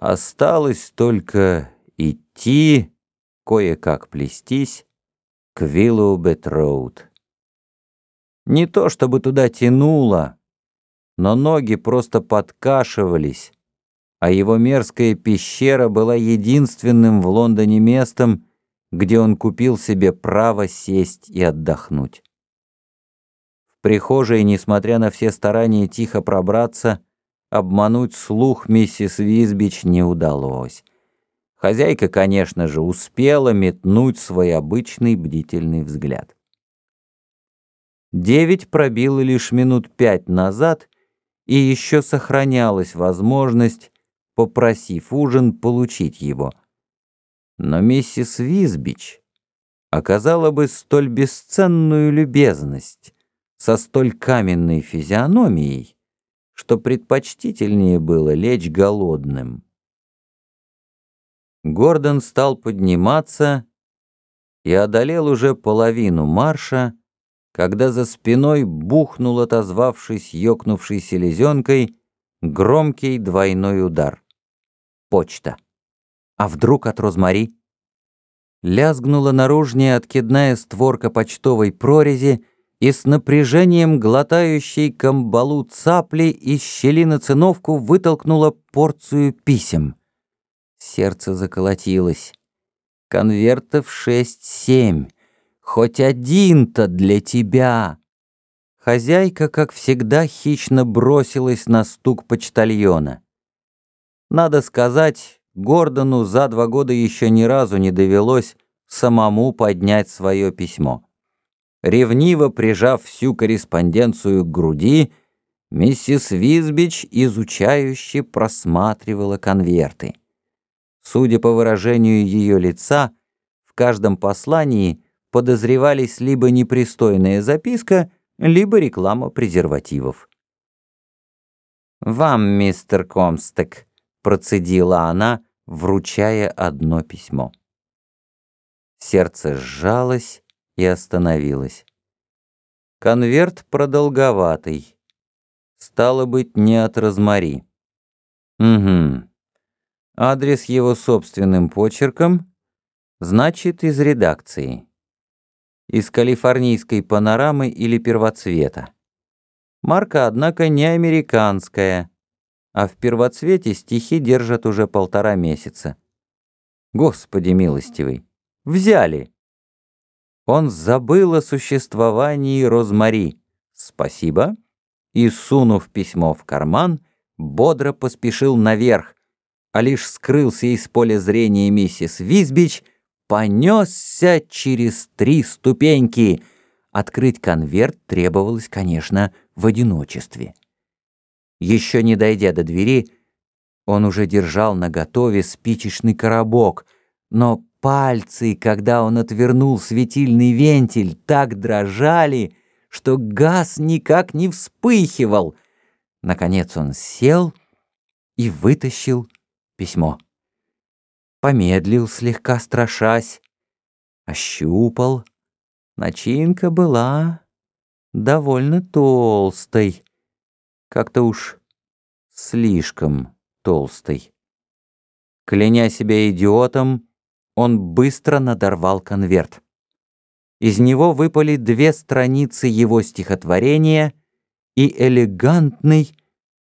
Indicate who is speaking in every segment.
Speaker 1: Осталось только идти, кое-как плестись к виллу Бетроуд. Не то чтобы туда тянуло, но ноги просто подкашивались, а его мерзкая пещера была единственным в Лондоне местом, где он купил себе право сесть и отдохнуть. В прихожей, несмотря на все старания тихо пробраться, обмануть слух миссис Визбич не удалось. Хозяйка, конечно же, успела метнуть свой обычный бдительный взгляд. Девять пробило лишь минут пять назад, и еще сохранялась возможность, попросив ужин, получить его. Но миссис Визбич оказала бы столь бесценную любезность со столь каменной физиономией, что предпочтительнее было лечь голодным. Гордон стал подниматься и одолел уже половину марша, когда за спиной бухнул, отозвавшись ёкнувшей селезенкой, громкий двойной удар. Почта. А вдруг от Розмари? Лязгнула наружная откидная створка почтовой прорези, и с напряжением глотающей камбалу цапли из щели на циновку вытолкнула порцию писем. Сердце заколотилось. Конвертов шесть-семь. Хоть один-то для тебя. Хозяйка, как всегда, хищно бросилась на стук почтальона. Надо сказать, Гордону за два года еще ни разу не довелось самому поднять свое письмо. Ревниво прижав всю корреспонденцию к груди, миссис Визбич изучающе просматривала конверты. Судя по выражению ее лица, в каждом послании подозревались либо непристойная записка, либо реклама презервативов. «Вам, мистер Комстек», — процедила она, вручая одно письмо. Сердце сжалось, и остановилась. Конверт продолговатый. Стало быть, не от Розмари. Угу. Адрес его собственным почерком, значит, из редакции. Из калифорнийской панорамы или первоцвета. Марка, однако, не американская, а в первоцвете стихи держат уже полтора месяца. Господи милостивый, взяли! Он забыл о существовании Розмари. Спасибо. И, сунув письмо в карман, бодро поспешил наверх, а лишь скрылся из поля зрения миссис Визбич, понесся через три ступеньки. Открыть конверт требовалось, конечно, в одиночестве. Еще не дойдя до двери, он уже держал наготове спичечный коробок, но Пальцы, когда он отвернул светильный вентиль, так дрожали, что газ никак не вспыхивал. Наконец он сел и вытащил письмо. Помедлил, слегка страшась, ощупал. Начинка была довольно толстой, как-то уж слишком толстой. Кляня себя идиотом, он быстро надорвал конверт. Из него выпали две страницы его стихотворения и элегантный,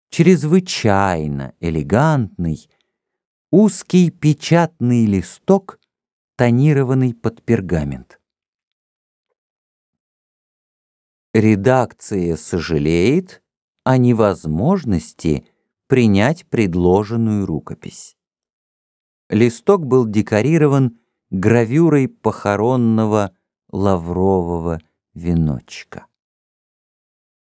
Speaker 1: чрезвычайно элегантный, узкий печатный листок, тонированный под пергамент. Редакция сожалеет о невозможности принять предложенную рукопись. Листок был декорирован гравюрой похоронного лаврового веночка.